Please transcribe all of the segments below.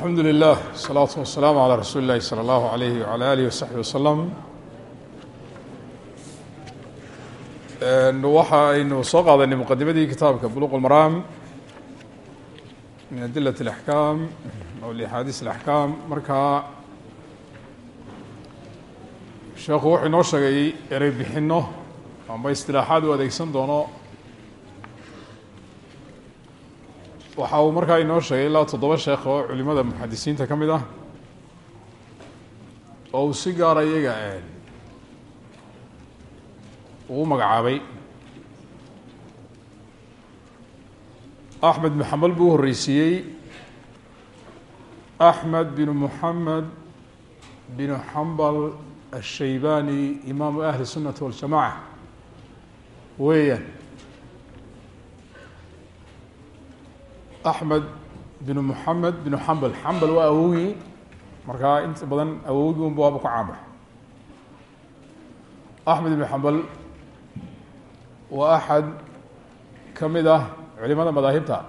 alxamdu lilah wsalaatu wasalaamu calaa rasuuli illahi salى allahu alayhi wala alihi wasaxbi wasalam waxa aynu soo qaadanay muqadimadii kitaabka buluq lmaraam min adilat اlaxkaam aw liaxaadiis alaxkaam markaa sheekhu wuxuu inoo sheegay ereybixino amba istilaaxaad uu adeegsan doono waxa uu markaa inoo sheegay ilaa toddoba sheekh oo culimada muxadisiinta ka mid ah. Oo uu si gaara iyaga uu magacaabay. Axmed maxamed buu horreysiiyey. Axmed binu muxamed binu xambal ashaybani imaamu ahli sunnati waljamaca weeyaan. Axmed bin muxamed bin xambal xambal waa awowgii markaa inta badan awowgii unba waaba ku caanbax axmed ibn xambal waa axad ka mid ah culimada madaahibta.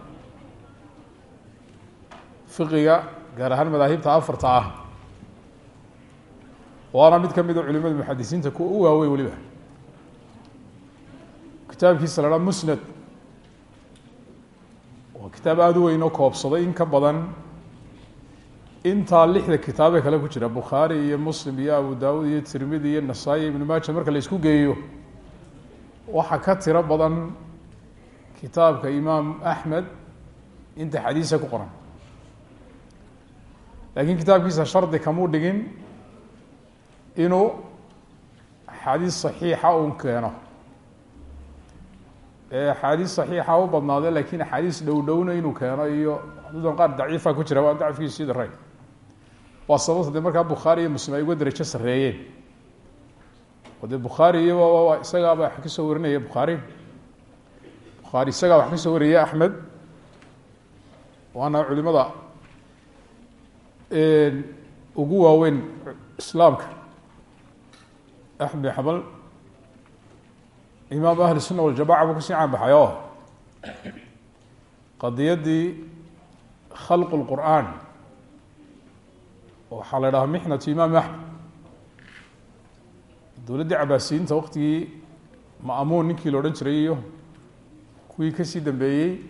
Fiqiga gaar ahaan madaahibta afarta ah. Waana mid ka mid a culimada muxadisiinta kuwa u waaweyn weliba. Kitaabkiisa la musnad kitaab aada u weyn oo koobsaday in ka badan intaa lixda kitaabe kale ku jira bukhaari iyo muslim iyo abu dawud iyo tirmidi iyo nasaa-i ibnu maaja marka la isku geeyo waxaa ka tiro badan kitaabka imaam axmed inta xadiisa ku qoran. Laakiin kitaabkiisa shardi kamuu dhigin inuu axaadiis saxiixa un keeno axaadiis saxiixa u badnaade laakiin axaadiis dhow dhowna inuu keeno iyo xaduudan qaar daciifa ku jira waa dacfkiisu sii daray. Waa sababta dee markaa bukhaari iyo muslim ay uga derajo sareeyeen oo dee bukhaari iyo isagaaba wax ka soo warinaya bukhaari. Bukhaari isagaa wax ka soo wariyay axmed. Waana culimada ugu waaweyn islaamka. Axmed bin imam imaam ahlusuna waljamaca buu ka sii caanbaxay oo qadiyaddii khalqu lqur'aan waxaa la idhahaa mixnatu imaam axmed dowladdii cabaasiyiinta waktigii ma'muun ninkii la odhan jiray iyo kuwii ka sii dambeeyey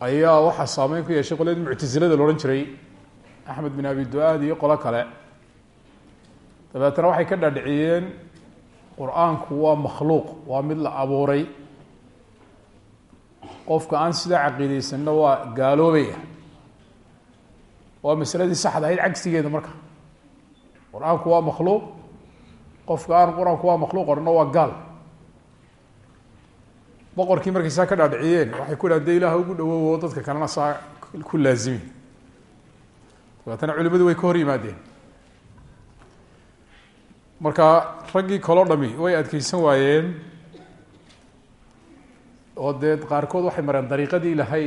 ayaa waxa saameyn ku yeeshay qoladii muctasilada la jiray axmed bin abi duaad iyo qolo kale. Dabeetana waxay ka dhaadhiciyeen qur'aanku waa makhluuq waa mid la abuuray. Qofka aan sidaa caqiideysanna waa gaaloobaya. Waa masaladii saxda ahayd cagsigeeda marka. Qur'aanku waa makhluuq qofka aan qur'aanku waa makhluuq odhanna waa gaal. Boqorkii markay saa ka dhaadhiciyeen waxay ku dhahan de ilaah ugu dhawoowo dadka kalena saa ku laazimi. Dabeetana culimadu way ka hor yimaadeen marka raggii kaloo dhami way adkeysan waayeen. Oo dee qaarkood waxay mareen dariiqadii ilaahay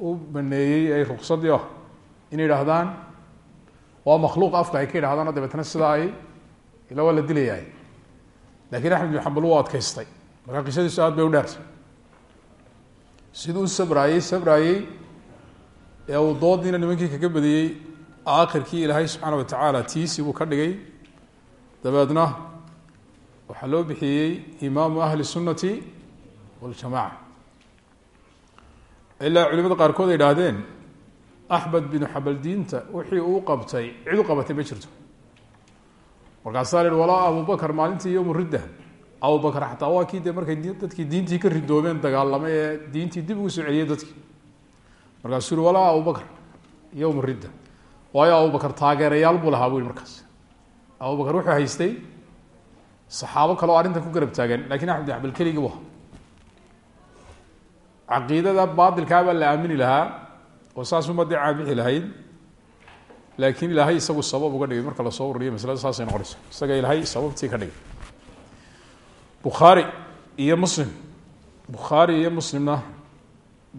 u baneeyey ay ruksadii ah. Inay idhaahdaan waa makhluuq afka ay ka yidhahdaan dabeetna sidaa ay ila waa la dilayahay. Lakiin axmed bin xambal wuu adkeystay markaa qisadiisu aad bay u dheertay. Siduu sabraayey sabraayey ee uu doodiina nimankii kaga badiyey aakhirkii ilaahay subxaana wa tacaala tiisi buu ka dhigay dabeedna waxaa loo bixiyey imaamu ahli الsunati waاljamaca ilaa culimada qaarkood ay idhaahdeen axmed binu xabal diinta wixii uu qabtay cid u qabatay ma jirto markaasaa la yihi walaa abubakar maalintii yowmu ridda abubakar xataa waa kii de markay dadkii diintii ka ridoobeen dagaalamay ee diintii dib ugu soo celiyey dadkii markaasuu yihi walaa abubakar yowmu ridda waayo abubakar taageerayaal buu lahaa bu yihi markaas abubakar wuxuu haystay saxaabo kale oo arrintan ku garab taagan laakiin axmed xabal keligii ahaa. Caqiidada baatilkaabaa la aamini lahaa oo saasuma dee caabixi lahayd laakiin ilaahay isagu sabab uga dhigay marka la soo ururiyo maslada saasay noqonaysa isaga ilaahay sababtii ka dhigay. Bukhaari iyo muslim. Bukhaari iyo muslimna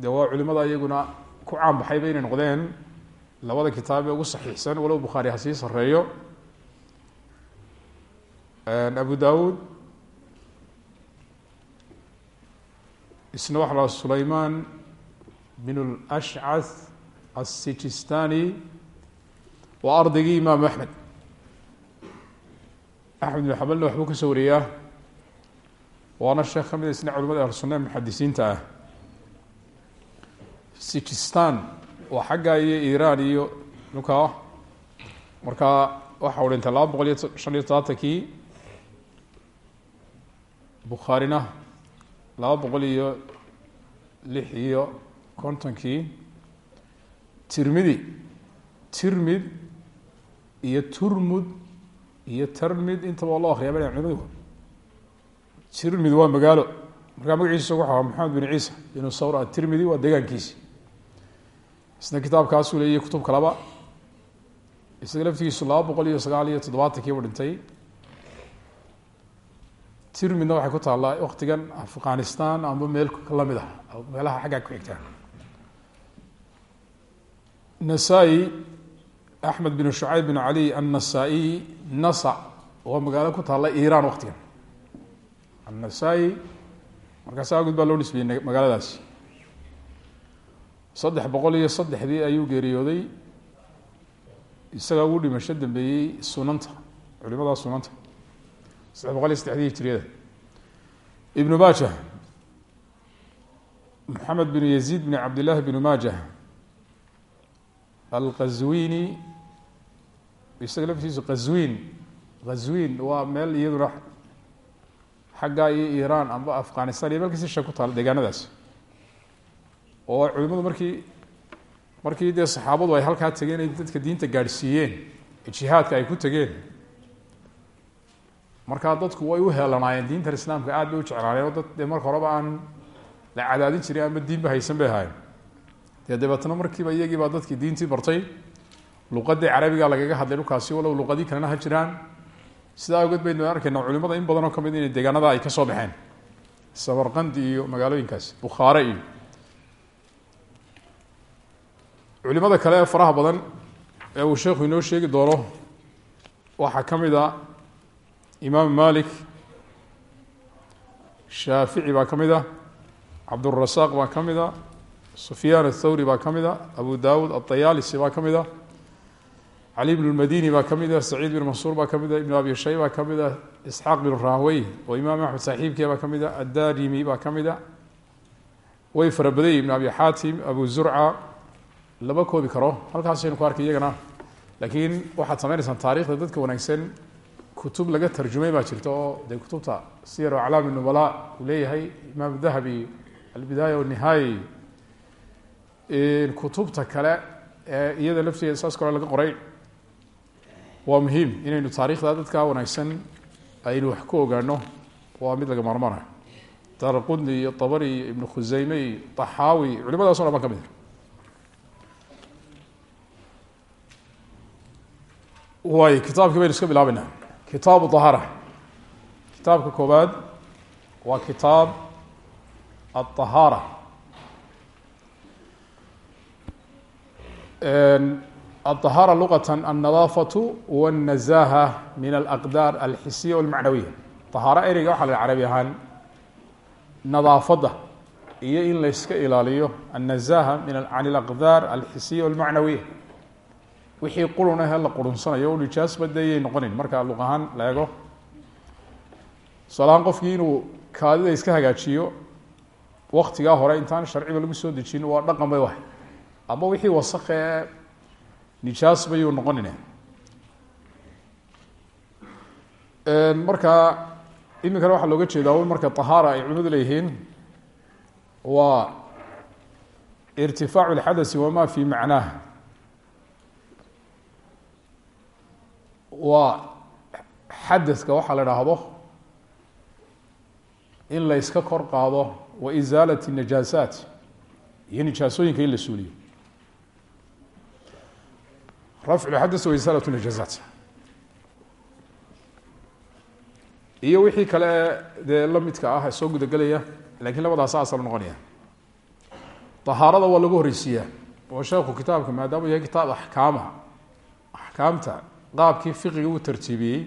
dee waa culimada iyaguna ku caanbaxayba inay noqdeen labada kitaab ee ugu saxiixsan walow bukhaari ha sii sareeyo abu dawud isna waxa la sulayman bin اlashcath asijistani waa ardaygii imaamu axmed axmed bin xabalna waxbuu ka soo wariyaa waana sheekh ka mid a isna culimada ahlu sunna muxadisiinta ah. Sijistan waa xagga iyo iran iyo dhulkaa markaa waxa u dhintay laba boqol iyo shan iyo todobaatankii bukhaarina laba boqol iyo lix iyo kontonkii. Tirmidi tirmid iyo turmud iyo termid intaba loo akriya bana culimadu tirmid waa magaalo. Markaa magaciisa waxa aha maxamed bin ciisa binu sawr atirmidi waa deegaankiisi. Isna kitaabkaasuu leeyahy kutub kalaba isaga laftigiisu laba boqol iyo sagaal iyo toddobaatankiibu dhintay tirmidna waxay ku taallaa waktigan afghanistan amba meel la mid ah meelaha xaggaa ku xigtaa nasaa-i axmed bin shucayb bin cali annasa-iy nasa magaalo ku taalla iran waktigan annasa-i markaas aagud baa loo nisbiyey magaaladaasi saddex boqol iyo saddexdii ayuu geeriyooday isagaa ugu dhimasho dambeeyey sunanta culimada sunanta saddex boqol iyo saddexdii hijriyada. Ibnu maajah maxamed bin yaziid bin cabdillahi bn maajah alqazwini isaga laftiisu qazwin qazwin waa meel iyaduna xaggaa iyo iran amba afghanistan iyo meel kasi sha ku taala deegaanadaas. Oo culimadu markii markii dee saxaabadu ay halkaa tegeen ay dadka diinta gaadhsiiyeen jihaadka ay ku tegeen markaa dadku way u heelanaayeen diintan islaamka aad bay u jeclaaneen oo dad dee marka horeba aan la cadaadin jirin ama diinba haysan bay ahaayeen. Dee dabeetna markiiba iyagii baa dadkii diintii bartay luqadii carabiga lagaga hadlay dhulkaasi walow luqadii kalena ha jiraan. Sidaa awgeed baynu arkayna culimada in badan oo ka mid inay deegaanada ay ka soo baxeen. Samarqandi iyo magaalooyinkaasi bukhaare iyo culimada kale ee faraha badan ee uu sheekhu inoo sheegi doono waxaa ka mid a imaam malik shaafici baa ka mid a cabdurasaaq baa ka mid a sufyaan athawri baa ka mid a abu dawud aطayaalisi baa ka mid a cali bn lmadini baa ka mid a saciid bin mansuur baa ka mid a ibn abi shay baa ka mid a isxaaq bin rahwey oo imaam axmed saaxiibkii baa ka mid a addarimi baa ka a way fara badayy ibn abi xaatim abu zurca lama koobi karo. Halkaasaynu dadka wanaagsan kutub laga tarjumay baa jirta oo dee kutubta siyar aclaam nubala uu leeyahay imaam dahabi albidaaya wanihaaya kutubta kale ee iyada lafteeda saas kale laga qoray waa muhiim inaynu taarikhda dadka wanaagsan aynu wax ku ogaano waa mid laga maarmaana daraqudni iyo abari iyo ibnu khuseyme iyo taxaawi culimadaas o dhan ka mid waay kitaabkii baynu iska bilaabeynaa kitaabu طahaara kitaabka koobaad waa kitaab aلطahaara aلطahaara luqaة الnadaafaة والnaزaهة min alأqdaar alxisiya wاlmacnawiya طahaaro ereyga waxaa la carabi ahaan nadaafadda iyo in layska ilaaliyo الnaزaهة min can اlأqdaar alxisiya wاlmacnawiya wixii qurun ahee la qurunsanayo o nijaas badayay noqonayn marka luq ahaan la kaadida iska hagaajiyo waktigaa hore intaan sharciba lagu soo dejin waa dhaqan bay wahay. Ama wixii wasakh ee nijaas bayuu noqonayna marka iminkana waxaa looga jeedaa un marka طahaara ay culimadu leeyihiin waa irtifaacu اlxadasi wama fi macnaah waa xadaska waxaa la dhaahdo in la yska kor qaado wa isaalat najaasaat iyo nijaasooyinka in la suuliyo. Rafcuxadas wa isaalat najaasaat. Iyo wixii kale ee dee la midka ah soo gudagelaya lakiin labadaas asal noqonaya. Ahaarada waa lagu horeysiiyaa oo sheekhu kitaabka maadaama yahay kitaab axkaama axkaamta qaabkii fiqiga uu tartiibiyey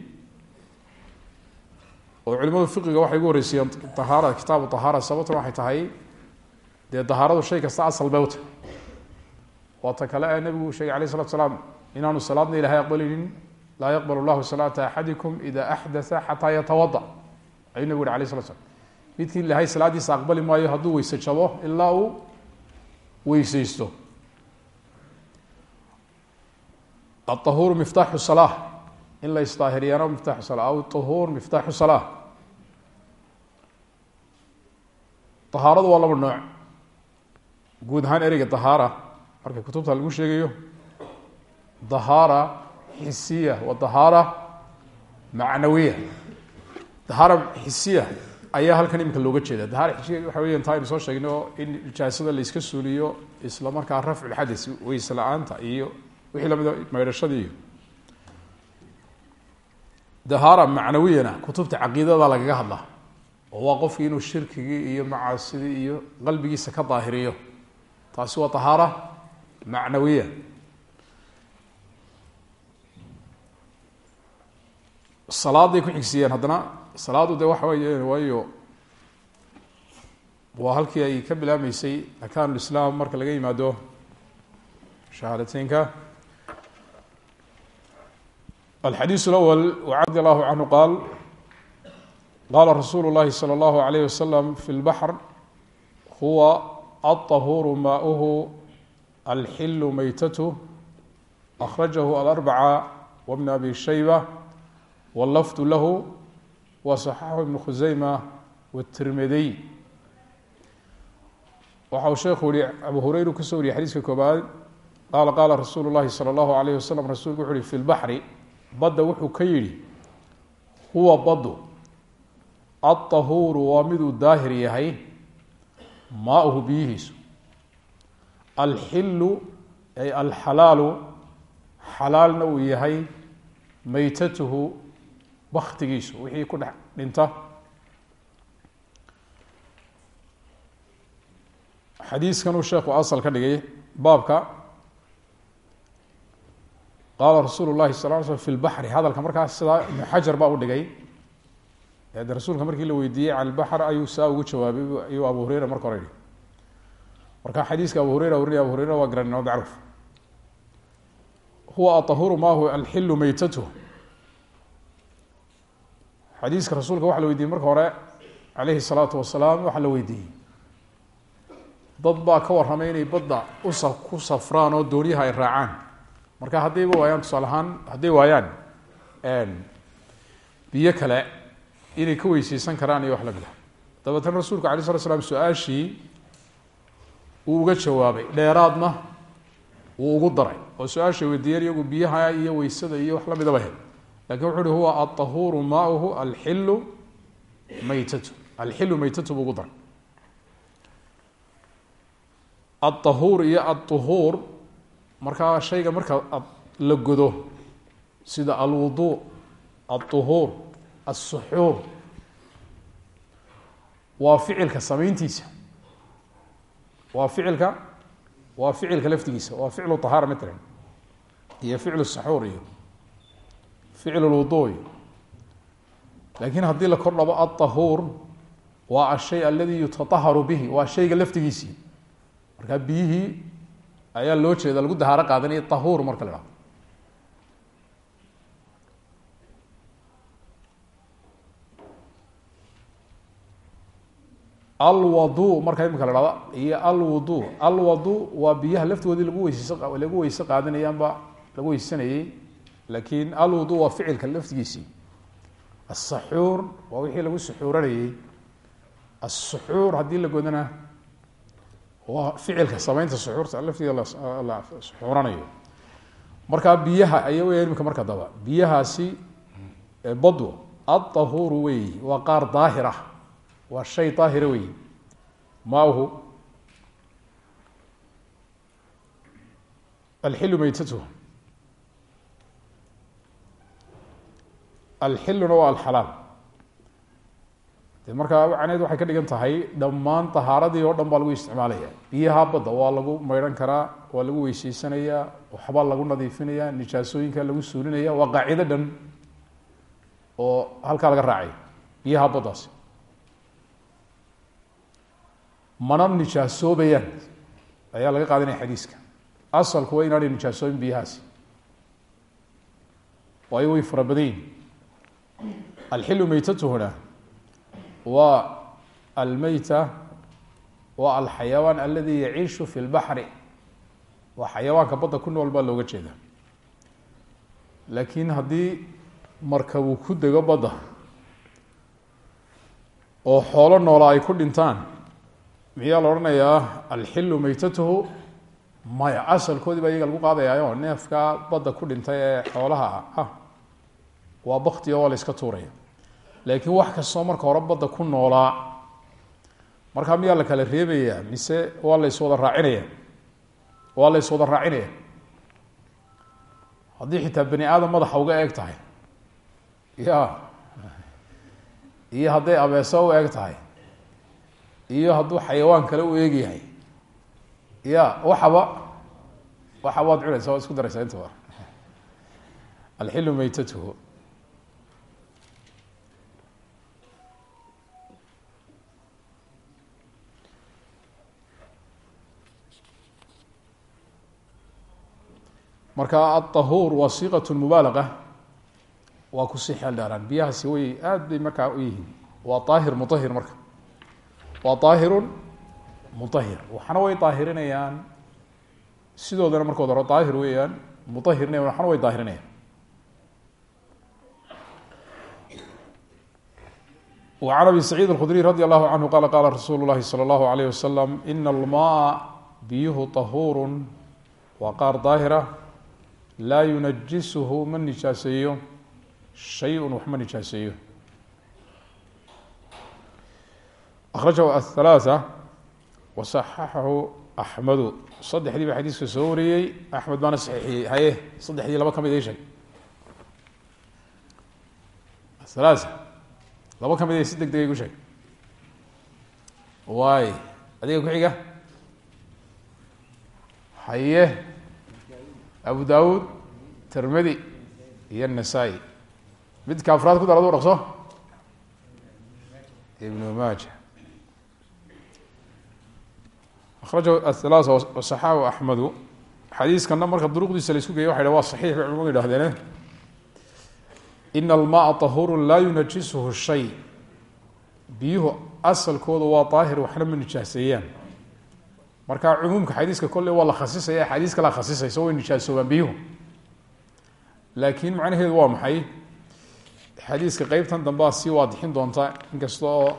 oo culimadu fiqiga waxay ugu horeysiiyeen ahaara kitaabu طahaara sababtuna waxay tahay dee dahaaradu shay kasta asal bay u tahay. Waa ta kale ee nabigu sheegay alayh salatu salaam inaanu salaadna ilahay aqbalinin laa yaqbal llahu salaata axadikum ida axdaa xataa yatawada ayuu nabigu yhi alayh slat slam midkii ilahay salaadiisa aqbali maayo hadduu weyse ilaa uu weyseysto aلطahuuru miftaaxu salaa in la isdaahiriyaana miftaxu sala aw طahuur miftaaxu salaa طahaaradu waa laba nooc guud ahaan ereyga dahaara marka kutubta lagu sheegayo dahaara xisiya wa dahaara macnawiya dahaara xisiya ayaa halkan iminka looga jeeda dahaara xisiya waxa weya taa aynu soo sheegno in nijaasada la iska suuliyo isla markaa rafculxades weyse la-aanta iyo wixii lamida maydhashadii iyo dahaara macnawiyana kutubta caqiidada lagaga hadlaa oo waa qofkii inuu shirkigii iyo macaasidii iyo qalbigiisa ka daahiriyo. Taasi waa dahaara macnawiya. Salaaday ku xigsiiyeen haddana salaadu de waxa weeye waayo waa halkii ay ka bilaameysay arkaan lislaam marka laga yimaado shahaadateynka alxadiiث اlأwl wradi allahu canhu qaal qaala rasuulu اllahi salى اllahu عalayh wasalam fi اlbaxr huwa aلطahuuru maauhu alxilu maytatu akhrajahu alarbaca wbn abi shayba wاllafdu lahu wa صaxaxu ibn khuseyma wالtirmidiy waxa uu sheekhu yihi abu hureyru kasoo wariyey xadiiska koobaad qaala qaala rasuulu اllahi salى اllahu alayh wasalam rasuulku wuxu uhi fi lbaxri badda wuxuu ka yidhi huwa baddu aلطahuuru waa miduu daahir yahay maauhu biyihiisu. Alxilu ay alxalaalu xalaalna uu yahay maytatuhu baktigiisu wixii ku dhex dhinta. Xadiiskan uu sheekhu asal ka dhigay baabka qaala rasuul lahi sal l sl fi lbaxri hadalka markaas sidaa ibnu baa u dhigay de rasuulka markii la weydiiyey can lbaxr ayuu saa ugu jawaabay ayuu abu hureyra marka hore marka xadiiska abu hureyra warinaya abu hureyra waa garanin oo macruuf huwa aahuru maahu alxilu meytatu xadiiska rasuulka waxa la weydiiyey marka hore aleyhi الsalaatu wasalaam waxaa la weydiiyey dad ka warramay inay badda usa ku safraan oo doonyaha ay raacaan marka haddayba waayaan tusaale ahaan hadday waayaan biyo kale inay ka weyseysan karaan iyo wax lamid ah dabeetana rasuulku alay slat slam su-aashii uu uga jawaabay dheeraadna wuu ugu daray oo su-aasha weydiiyeen iyagu biyaha iyo weysada iyo wax lamidaba hel lakin wuxu uhi huwa aلطahuuru maauhu alxilu maytatu alxilu maytatu buu ugu daray aلطahuur iyo aلطuhuur markaa shayga marka la godo sida alwudu aلطuhuur الsuxuur waa ficilka samayntiisa waa ficilka waa ficilka laftigiisa waa ficlu طahaara matala iyo ficlu saxuur iyo ficlu lwudu iyo lakin haddii la kor dhabo aلطahuur waa ashay aladi yutaaharu bihi waa shayga laftigiisii markaa biyihii ayaa loo jeeda lagu dahaaro qaadanaya طahuur marka la hahdo alwadu marka imika la hahda iyo alwudu. Alwadu waa biyaha laftoodii lagu weyses lagu weyse qaadanaya amba lagu weysanayey laakiin alwudu waa ficilka laftigiisii. Aلsaxuur waa wixii lagu suxuuranayey asuxuur haddii la godana ficilka samaynta suxuurta laftiga la suxuuranayo. Markaa biyaha aya weya imika marka daba biyahaasi badu aلطahuuru weyi waa qaar daahir ah waa shay daahira weyi maahu alxilu maytatuh alxiluna waa alxalaal de markaa waxay ka dhigan tahay dhammaan tahaaradii oo dhan baa lagu isticmaalaya. Biyaha badda waa lagu maydhan karaa waa lagu weyseysanayaa waxbaa lagu nadiifinaya nijaasooyinka lagu suulinaya waa qaacido dhan oo halkaa laga raacay biyaha baddaasi mana nijaasoobayaan ayaa laga qaadanaya xadiiska. Asalku waa inaanay nijaasooyin biyahaasi waayo way fara badan yihiin alxilu meytatuhuna waa almeyta waa alxayawaan aladi yaciishu fi lbaxri. Waa xayawaanka badda ku nool baa looga jeeda laakiin haddii markabuu ku dego badda oo xoolo noola ay ku dhintaan miyaa la odhanayaa alxilu meytatuhu maya asalkoodii baa iyaga lagu qaadayaayo neefkaa badda ku dhintay ee xoolaha ah waa bakti oo waa la iska tuuraya laakiin wax kastoo marka hore badda ku noolaa markaa miyaa la kala reebayaa mise waa la iswada raacinaya? Waa la iswada raacinaya? Haddii xitaa bani aadam madaxa uga eeg tahay. Ya iyo hadday abeeso u eeg tahay. Iyo hadduu xayawaan kale u eegyahay ya waxaba waxaba? Ad cunaysa waa isku daraysaa intaba alxilu meytatuhu marka aلطahuur waa siiqaة mubaalaga waa kusii xeel dheeraan biyahaasi way aad bay markaa u yihiin waa aahir muahir marka waa aahiru muahir waxna way daahirinayaan sidoodana markood hore daahir weeyaan muahirna waxna way daahirinayaan وعn abi سacيid الkhdري radي الlahu canhu qala qala rasuulu الlahi slى الlahu عalيه waslم ina اlmaءa biyuhu طahuur waa qaar daahira laa yunajisuhu ma nijaaseeyo. Shayun waxma nijaaseeyo. Akhrajahu athalaatha wa saxaxahu axmedu saddexdii baa xadiiska soo wariyey. Axmed baana saxiixiyey haye saddexdii laba ka mid isheg athalaatha laba ka mid a si deg deg ay gu sheeg waay adiga ku xiga. Haye abu daawud tirmidi iyo nasaa-i midka afraad ku daradu dhaqso? Ibnu maaja. Akhrajahu athalaasa wasaxahu axmedu xadiiskana marka duruqdiisa la isku geeya waxa waa saxiix bay culamadu yidhahdeene ina almaaa tahuuru laa yunajisuhu shay. Biyuhu asalkooda waa daahir waxna ma nijaaseeyaan marka cumuumka xadiiska kolle waa la khasisaya axaadiis kalaa khasisaysa way nijaasoobaan biyuhu laakiin macnaheedu waa maxay xadiiska qeybtan dambea sii waadixin doonta inkasta oo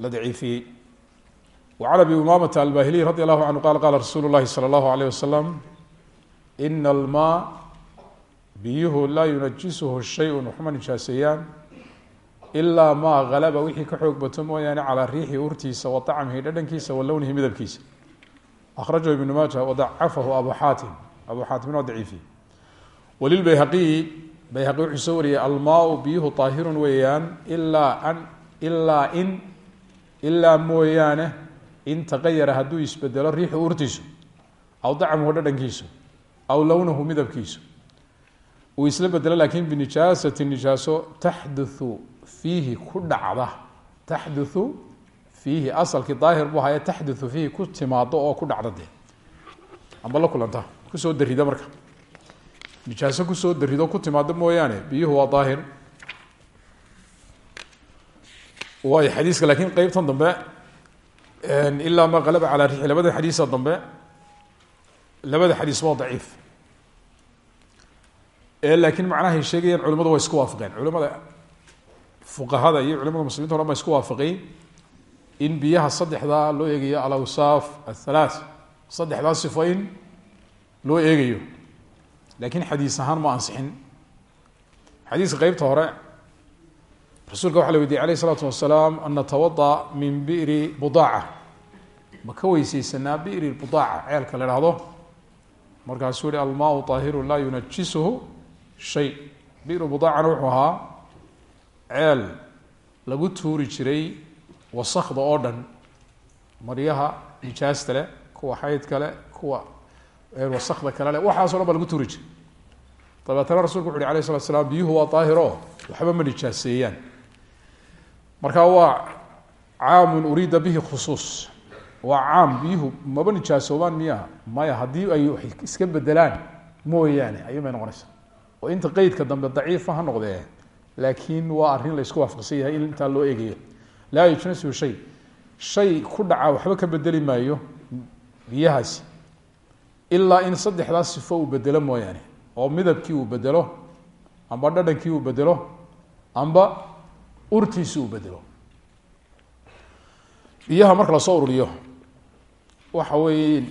la daciifiyey وعn أbي umamة الbahiliي radي الlahu عanهu qala qala rasuulu الlahi slى الlahu عalيه waslم ina اlma biyuhu laa yunajisuhu shayun waxma nijaaseeyaan ilaa maa halaba wixii ka xoog bato mooyaane calaa riixi urtiisa wa acmihi dhadhankiisa wa lownihi midabkiisa. Akhrajahu ibnu maaja wadacafahu abu xaatim. Abu xaatimna waa daciifiy walilbayhaqiy bayhaqi wuxuu soo wariyey almaau biyuhu aahirun weeyaan ilaa an ilaa in ilaa mooyaane in tagayara hadduu isbedelo riixu urtiisu aw dacmuhu dhadhankiisu aw lownahu midabkiisu uu isla bedelo laakiin binijaasati nijaaso taxduthu fiihi ku dhacda. Taxduthu fiihi asalkii daahir buu haya taxduthu fiihi ku timaado oo ku dhacda dee. Amba la kulanta ku soo darida marka. Nijaaso ku soo darido ku timaado mooyaane biyuhu waa daahir. Waay xadiiska laakiin qeybtan dambe ilaa ma qalaba calaa labada xadiisa dambe labada xadiis waa daciif laakiin macnahay sheegayaan culimadu waa isku waafaqeen. Culimada fuqahada iyo culimada muslimiinta o isku waafaqay in biyaha saddexdaa loo eegayo alawsaaf athalaat saddexdaa sifo in loo eegayo. Laakiin xadiis ahaan ma ansixin xadiiska qeybta hore rasuulka waxa la weydiiyey alayh wasalaam an natawada min bi'ri budaaca. Ma ka weyseysanaa bi'ri budaaca? Ceelka la ihahdo markaasuu yihi almaau طaahiru laa yunajisuhu shay. Bi'ru budaacana wuxuu ahaa ceel lagu tuuri jiray wasakda oo dhan. Maryaha nijaasta leh kuwa xaydka leh kuwa wasakda kale leh waxaaso dhan ba lagu tuuri jiray. Dabeetana rasulku wuxu uhi alayh slam biyuhu waa daahiro waxba ma nijaaseeyaan. Marka waa caamun uriida bihi khusuus. Waa caam biyuhu maba nijaasoobaan miya maya haddii ay iska bedelaan mooyaane ayuun bay noqonaysaa oo inta qeydka dambe daciifa ha noqdee laakiin waa arrin la isku waafaqsan yahay in intaa loo eegayo. Laa yujnasuhu shay. Shay ku dhaca waxba ka bedeli maayo biyahaasi. Ilaa in saddexdaas sifo uu bedelo mooyaane oo midabkii uu bedelo amba dhadhankii uu bedelo amba urtiisi uu bedelo biyaha marka la soo ururiyo waxa weeye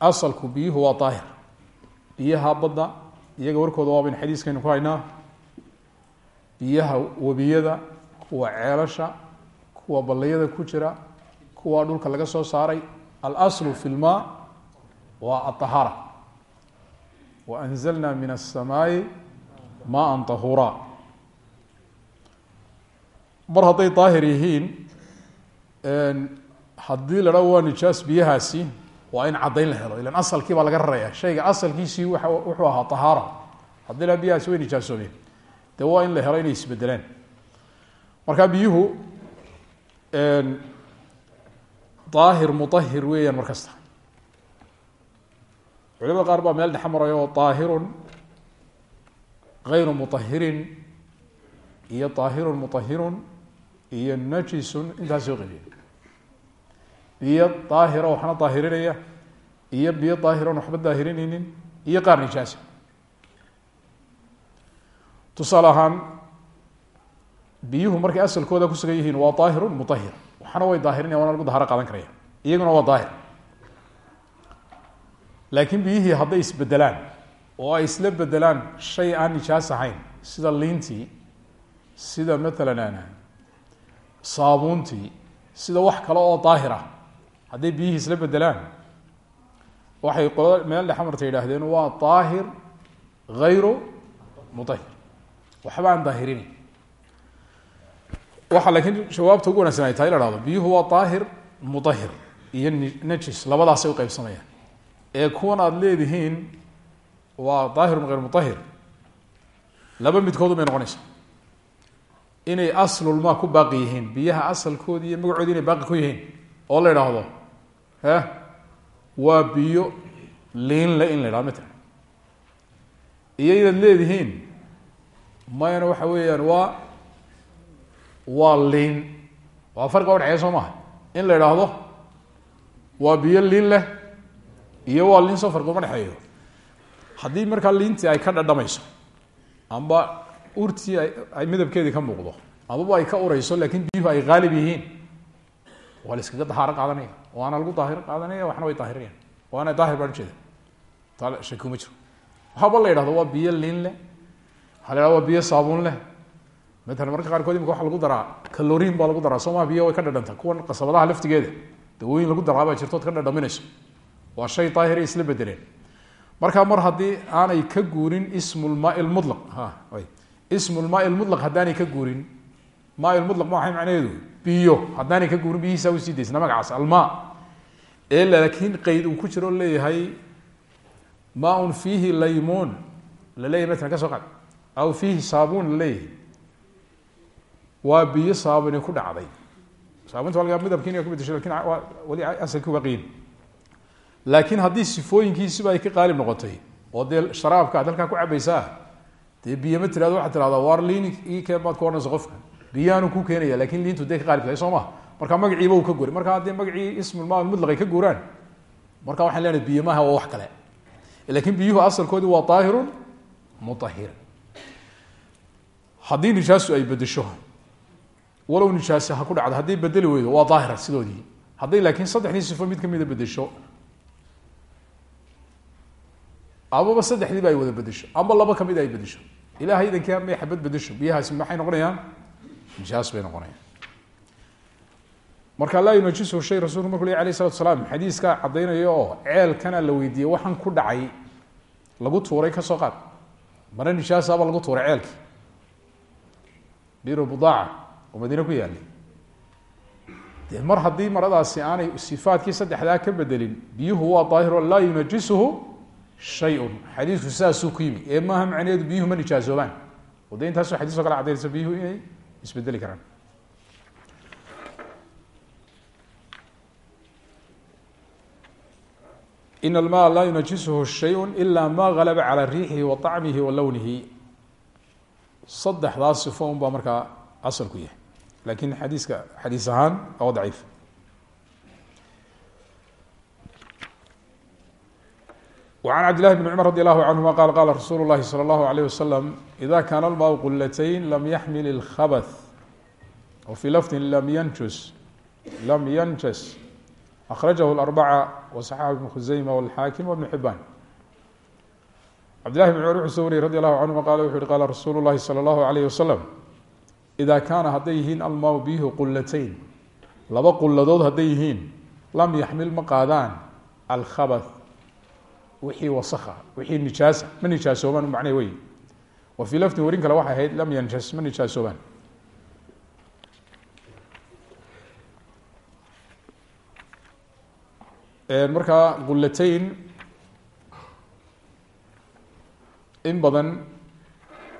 asalku biyuhu waa daahir biyaha badda iyaga warkooda waa bayn xadiiskaynu ku haynaa. Biyaha wabiyada kuwa ceelasha kuwa balayada ku jira kuwa dhulka laga soo saaray. Alaslu fi lma waa aطahaara waanzalna min asamaai maan طahuura mar hadday daahir yihiin haddii la dha waa nijaas biyahaasi waa in caddayn la helo ilan asalkii baa laga raraya shayga asalkiisii wuxuu ahaa tahaara. Haddii la biyahaasi way nijaasoobeen dee waa in la helo inay isbedelaan markaa biyuhu daahir muahir weeyaan mar kasta. Qaar baa meel dhex oo daahirun gayru muطahirin iyo daahirun muطahirun iyo najisun intaas soo qeliya biyo daahira waxna daahirinaya iyo biyo daahiran waxba daahirinaynin iyo qaar nijaasa tusaale ahaan biyuhu markay asalkooda ku sugan yihiin waa daahirun muahir waxna way daahirinaya waana lagu daharo qaadan karaya. Iyaguna waa daahir. Laakiin biyihii hadday isbedelaan oo ay isla bedelaan shay aan nijaas ahayn sida liintii sida matalan saabuuntii sida wax kale oo daahir ah hadday biyihii isla bedelaan waxay qolo meel dhexmarta yidhaahdeen waa daahir gayru muahir waxba aan daahirinayn waxa laakiin jawaabta ugu wanagsan ay tahay hahdo biyuhu waa daahir muahir iyo najis. Labadaasay u qeybsamayaan ee kuwan aada leedihiin waa daahirun hayr muahir laba midkoodu bay noqonaysaa. Inay aslulmaa ku baaqi yihiin biyaha asalkoodi iyo magacoodi inay baaqi ku yihiin oo la idhaahdo waa biyo liinle in la idhahdo matala iyo inaad leedihiin mayana waxa weeyaan waa waa liin. Waa farqa udhexeeya soo maha in la idhaahdo waa biyo liin leh iyo waa liin soo farqi uma dhexeeyo. Haddii markaa liintii ay ka dhadhamayso amba urtii ay midabkeedii ka muuqdo amaba ay ka ureyso laakiin biyuhu ay haalib yihiin waa la iskaga dahaaro qaadanaya. Waana lagu daahir qaadanaya waxna way daahirinayan waana daahir baan ujeeda taa shaki uma jiro. Waxaaba la yidhahdo waa biyo liin leh. Waxaa la yhahdo waa biyo saabuun leh. Matalan marka qaarkood imika waxa lagu daraa kaloriin baa lagu daraa. Soo maa biyo way ka dhadhanta kuwan qasabadaha laftigeeda dawooyin lagu daraa baa jirto ka dhadhaminayso. Waa shay daahir ay isla bedeleen markaa mar haddii aanay ka guurin ismu lmaai lmulaq ha ismu lmaai lmulaq haddaanay ka guurin maai lmulaq ma waxay macnaheedu biyo. Haddaanay ka guurin biyihiisa u sii daysna magacaas almaa. Ee laakiin qeyd uu ku jiro leeyahay maaun fiihi laymoon la leeyahy matalan ka soo qaad. Aw fiihi saabuun la leeyahay. Waa biyo saabuni ku dhacday. Saabunta waa laga midabkiina ku bedesho laakiin waa weli asalki waqiin laakiin haddii sifooyinkiisiba ay ka qaalib noqotay oo dee sharaabka ad ku cabaysaa dee biyo ma tirado waxaad tirahdaa waar liin ii keen baad ku qofka biyaanu ku keenaya laakiin liintu dee ka qaalib soo ma? Marka magaciiba uu ka guuray marka haddii magacii ismulmaa mudlaq ay ka guuraan marka waxaan leenahay biyo maaha waa wax kale. Lakin biyuhu asalkoodii waa daahirun muahir haddii nijaasu ay bedesho walow nijaasi ha ku dhacdo hadday bedeli weydo waa daahira sidoodii hadday laakiin saddexdii sifo mid kamida bedesho amaba saddexdiiba ay wada bedesho amba laba kamida ay bedesho ilahay idankii may xabad bedesho biyahaasi maxay noqonayaan nijaas bay noqonayaan marka laa yunajisu shay rasulku marku ley alayh salatu salaam xadiiskaa caddaynaya oo ceelkana la weydiiyey waxaan ku dhacay lagu tuuray ka soo qaad. Mare nijaasaba lagu tuuray ceelkii biro budaaca oo madiine ku yaalay dee mar haddii maradaasi aanay sifaadkii saddexdaa ka bedelin biyuhu waa daahiro laa yunajisuhu shay-un. Xadiisku sidaasuu ku yimi. Ee maaha macnaheedu biyuhu ma nijaasoobaan o de kale cadaynaysa biyuhu inay isbedeli karaan. In almaa laa yunajisuhu shayu ila ma galaba calaa riixihi wa طacmihi wa lownihi saddexdaas sifo un baa markaa asal ku yahay. Lakin xadiiska xadiis ahaan waa daciif. وعن cبد لله بن cمر رضي الله عنهma qال qال رsuل الlahi صلى الله عليه وسلم إذا kاn الmاء qلتين lm yحmل الخبث وفي lفظ lm ynjs lm ynjs أخرجه الأربعة وصححه بن خزيمة والحاkم وبن حبان cبد لله بن cمر وxuu so wariyey رضي الله عنهma qال وxu uhi qال رsuل الlahi صلى الله عليه وسلم إذا kaana hadday yihiin almاء biyuhu qلتين laba quladood hadday yihiin lam yحmil ma qaadaan الخبث wixii wasakha wixii nijaasa ma nijaasoobaan macne wey wa fii lafdin warin kale waxay ahayd lam yanjas ma nijaasoobaan markaa qulatayn in badan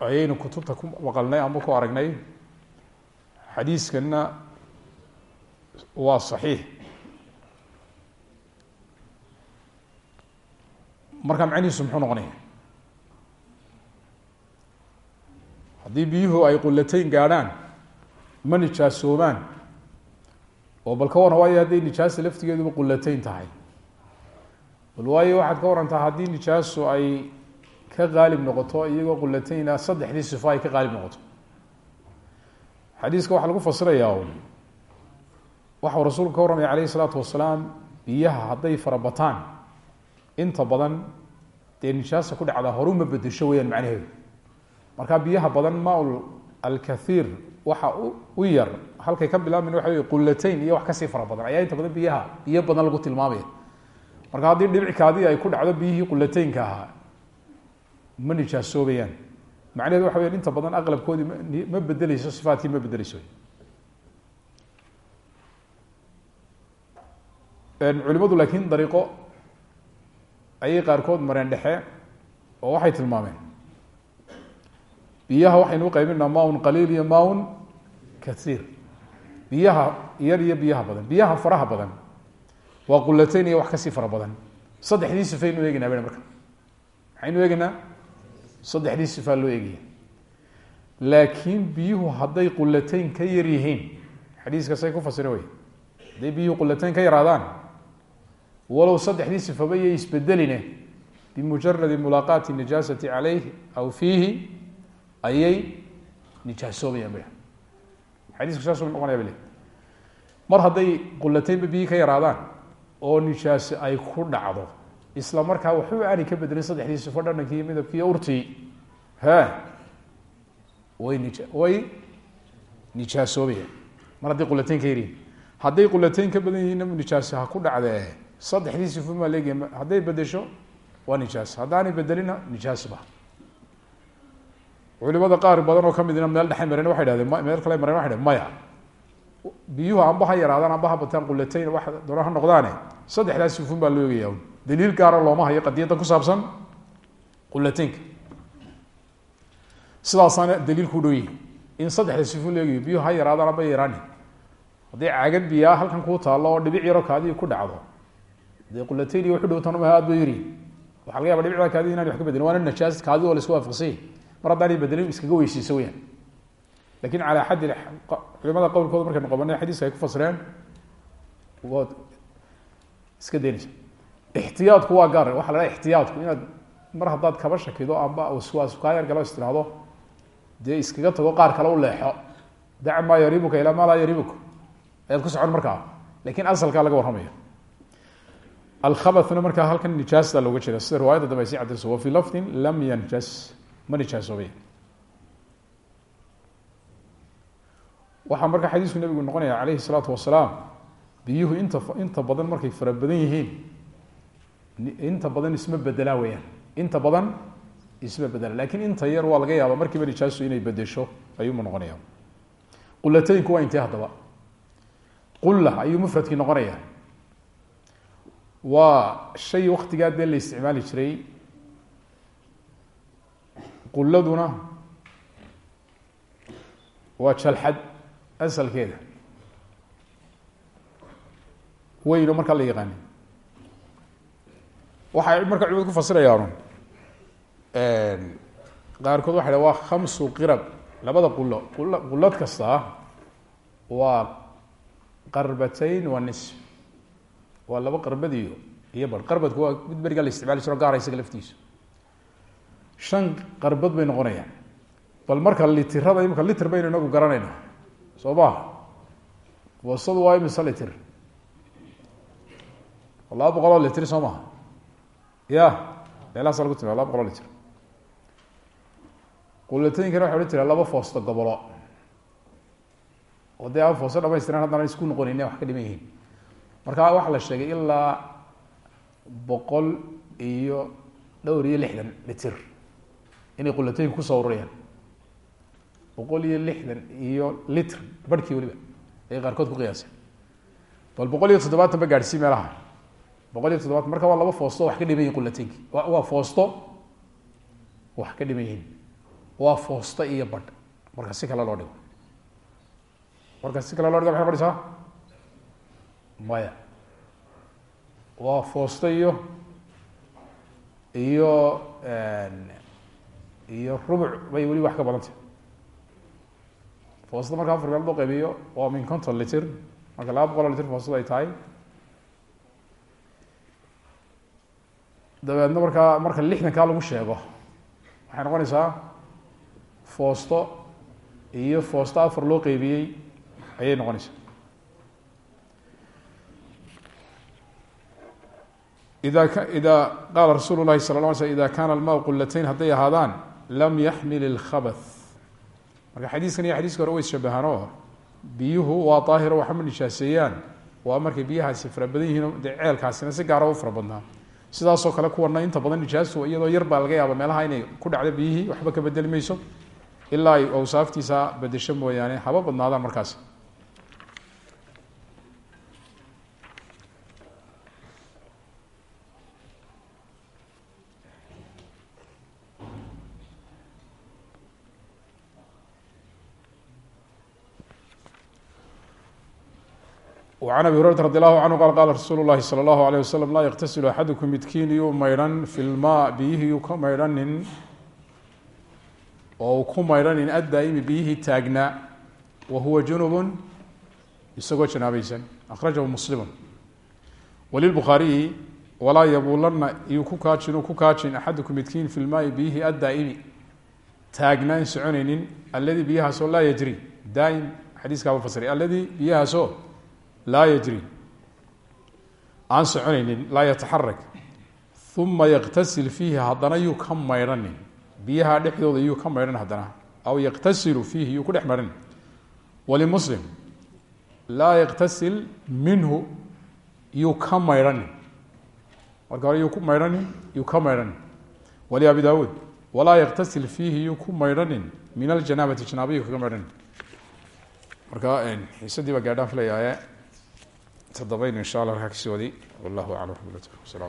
ayaynu kutubta ku maqalnay ama ku aragnay xadiiskanna waa صaxiix markaa macnihiisu muxuu noqonaya? Haddii biyuhu ay qulatayn gaadhaan ma nijaasoobaan oo bal ka waran waayo hadday nijaasa laftigeeduba qulatayn tahay. Bal waayo waxaad ka warantaa haddii nijaasu ay ka qaalib noqoto iyagoo qulatayna saddexdii sifo ay ka qaalib noqoto. Xadiiska waxaa lagu fasirayaa waxau rasuulku ka warramaya alayh isalaatu wasalaam biyaha hadday farabataan inta badan dee nijaasa ku dhacdaa horuma bedesho weyaan macnaheedu. Marka biyaha badan maul alkathiir waxa u yar halkay ka bilaabmayn waxa wey qulatayn iyo wax ka sii fara badan. Ayaa inta badan biyaha biyo badan lagu tilmaamaya. Marka haddii dhibickaadii ay ku dhacdo biyihii qulataynka ahaa ma nijaasoobayaan macnaheedu waxa weya inta badan aqlabkoodii ma bedeleyso sifaatkii ma bedeleyso culimadu laakiin dariiqo ayay qaarkood mareen dhexe oo waxay tilmaameen. Biyaha waxaynu uqaybinaa maun qaliil iyo maun kaiir biyaha yar iyo biyaha badan. Biyaha faraha badan waa qulatayn iyo wax ka sii fara badan. Saddexdii sifaynu eegeynaa ben marka. Maxaynu eegeynaa saddexdii sifaa loo eegaya. Laakiin biyuhu hadday qulatayn ka yar yihiin xadiiska say ku fasira wey hadday biyuhu qulatayn ka yaraadaan walow saddexdii sifaba iyo isbedeline bimujaradi mulaaqaati nijaasati calayh aw fiihi ayay nijaasoobayaan ba xadiisku saasuu noqonaya bale. Mar hadday qulataynba biyi ka yaraadaan oo nijaase ay ku dhacdo isla markaa waxba aanay ka bedelin saddexdii sifo dhanankii iyo midabkii iyo urtii he way nij way nijaasoobayaan mar hadday qulatayn ka yaryihin hadday qulatayn ka badan yihiinna nijaase ha ku saddexdii sifo maa leegaya hadday bedesho waa nijaas. Haddaanay bedelina nijaasba culimada qaar badan oo kamidna meel dhexe mareen waxay dhahdeen meel kale mareen waxay dhaheen maya biyuhu amba yaraadaan amba ha qulatayn wax doona ha noqdaane. Saddexdaas sifun baa loo eegaya. Daliil gaara looma hayo qadiyadda ku saabsan qulataynka sidaasaana daliil ku dhow yihi in saddexda sifun loo eegayo biyuhu ha yaraadaan amba yaraani. Haddii caagad biyaa halkan kuu taallo oo dhibic yaro kaadii ku dhacdo dee qulatayn iyo wuxu dhowtan ma aad ba yiri waxa laga yaba dhibicda kaadii inaan wax ka bedelin waana najaas kaadi la isku waafaqsanya mar haddaanay bedelin iskaga weysiiso weyaan laakiin calaa xaddi culimada qowlkooda markaynu qabanay xadiiska ay ku fasireen waad iska daynaysa ixtiyaadku waa gaar waxa la dhaha ixtiyaadku inaad mar haddaad kaba shakido amba waswaas kaa yar galo is tiraahdo dee iskaga tago qaar kale u leexo maa yaribuka ilaa maa laa yaribuka ayaad ku socon markaa laakiin asalkaa laga warramaya alkhabathna markaa halkan nijaasta looga jeeda sida riwaayadda dambe ay sii cadayso wa fii lafdin lam yanjas. Ma nijaasoobay waxaa marka xadiisku nabigu noqonaya calayhi salaatu wasalaam biyuhu inta inta badan markay fara badan yihiin inta badan isma bedelaa weyaan inta badan isma bedelaan laakiin inta yar waa laga yaaba markiiba nijaasu inay bedesho ayuuma noqonaya qulatooyinku waa intee haddaba? Qulla ayuu mufradkii noqonaya waa shay waktigaa dee la isticmaali jiray quladuna waa jalxad asalkeeda. Weyno markaa la yaqaani waxay markaa culimadu ku fasirayaan qaarkood waxa waa khamsu qirab labada qulo qul qulad kasta waa qarbatayn wa nisf waa laba qarbad iyo bar. Qarbadku waa mid berigaa la isticmaali jiro gaara isaga laftiisu shan qarbad bay noqonayaan. Bal marka litirada imika liter baynu inagu garanayna soo maha boosadu waa imise litir? Laba boqol oo litr soo maha ya meelahaasa lagu timia laba boqol o litr qulatooyinkana waxa odhan jira laba foosto gobolo. Oo dee aan foosto dhamaystiran haddana isku noqonayne wax ka dhiman yihiin marka waxaa la sheegay ilaa boqol iyo dhowr iyo lixdan litir. Inay qulatooyinka ku soo ururayaan boqol iyo lixdan iyo litr barhkii weliba ay qaarkood ku qiyaaseen. Bal boqol iyo toddobaatan ba gaadhsii meelaha boqol iyo toddobaatan marka waa laba foosto wax ka dhiman yihiin qulatooyinki wa waa foosto wax ka dhiman yihiin waa foosto iyo badh. Marka si kale loo dhigo. Marka si kale loo dhigo maxay noqonaysaa maya. Waa foosto iyo iyo iyo rubuc bay weli wax ka badantay foostada marka afar meelood loo qaybiyo waa min conton liter marka laba boqol oo foostada ay tahay. Dabeedna markaa marka lixdankaa lagu sheego waxay noqonaysaa foosto iyo foosto afar loo qeybiyey ayay noqonaysaa ida qaala rasuulu lahi la alay slm ida kana almaa qulatayn hadday ahaadaan lam yaxmil ilkhabath marka xadiiskan iyo xadiiska hore way ishabahaan oo biyuhu waa daahiro waxama nijaaseeyaan waa markay biyahaasi fara badan yihiin dee ceelkaasina si gaara u fara badnaa. Sidaasoo kale kuwana inta badan nijaasu iyadoo yar baa laga yaaba meelaha inay ku dhacdo biyihii waxba ka bedeli ilaa ay awsaaftiisa bedesho mooyaane haba badnaadaan markaasi وعn abi hurayرata radي الlahu canhu qal qala rasuulu الlahi slى الlahu عalيه waslm laa yktasilu axadukum midkiin yuu maydhan fi lma biyihii yuu ka maydhanin oo uu ku maydhanin addaa'imi biyihii taagnaa wa huwa junub isagoo janaabaysan akhrajahu muslimu walilbukhaariyi walaa yabuulanna iyuu ku kaajin uu ku kaajin axadukum midkiin fi lmaai biyihii addaa'imi taagnaa in soconaynin alladii biyahaasoo laa yajri daaim xadiiskaaba fasiray alladii biyahaasoo laa yajri. Aan soconaynin laa yataxarak uma yaktasil fiihi haddana yuu ka maydhanin biyaha dhexdooda yuu ka maydhan haddana. Aw yaktasilu fiihi yuu ku dhex maydhan walimuslim laa yaktasil minhu yuu ka maydhanin marka hore yuu ku maydhanin yuu ka maydhanin wali abi daawuud walaa yaktasil fiihi yuu ku maydhanin min aljanaabati toddobaynu insha allah halkaa ka sii wadi wallahu aclam